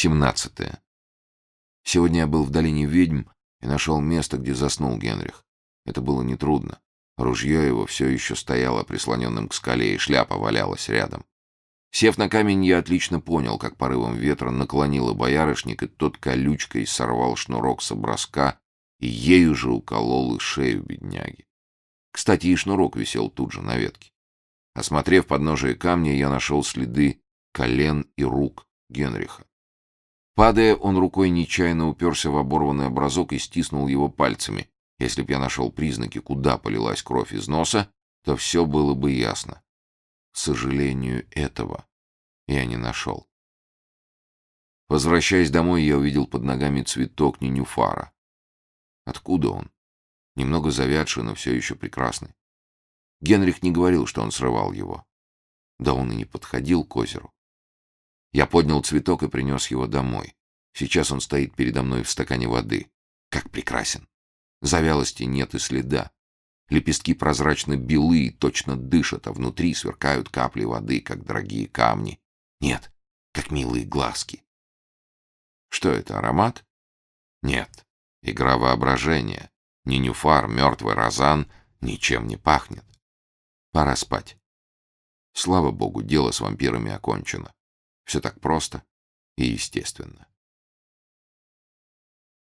17. Сегодня я был в долине ведьм и нашел место, где заснул Генрих. Это было нетрудно. Ружье его все еще стояло прислоненным к скале, и шляпа валялась рядом. Сев на камень, я отлично понял, как порывом ветра наклонило боярышник, и тот колючкой сорвал шнурок с образка и ею же уколол и шею бедняги. Кстати, и шнурок висел тут же на ветке. Осмотрев подножие камня, я нашел следы колен и рук Генриха. Падая, он рукой нечаянно уперся в оборванный образок и стиснул его пальцами. Если б я нашел признаки, куда полилась кровь из носа, то все было бы ясно. К сожалению, этого я не нашел. Возвращаясь домой, я увидел под ногами цветок ненюфара. Откуда он? Немного завядший, но все еще прекрасный. Генрих не говорил, что он срывал его. Да он и не подходил к озеру. Я поднял цветок и принес его домой. Сейчас он стоит передо мной в стакане воды. Как прекрасен. Завялости нет и следа. Лепестки прозрачно белы и точно дышат, а внутри сверкают капли воды, как дорогие камни. Нет, как милые глазки. Что это, аромат? Нет, игра воображения. Ни нюфар, мертвый розан ничем не пахнет. Пора спать. Слава богу, дело с вампирами окончено. Все так просто и естественно.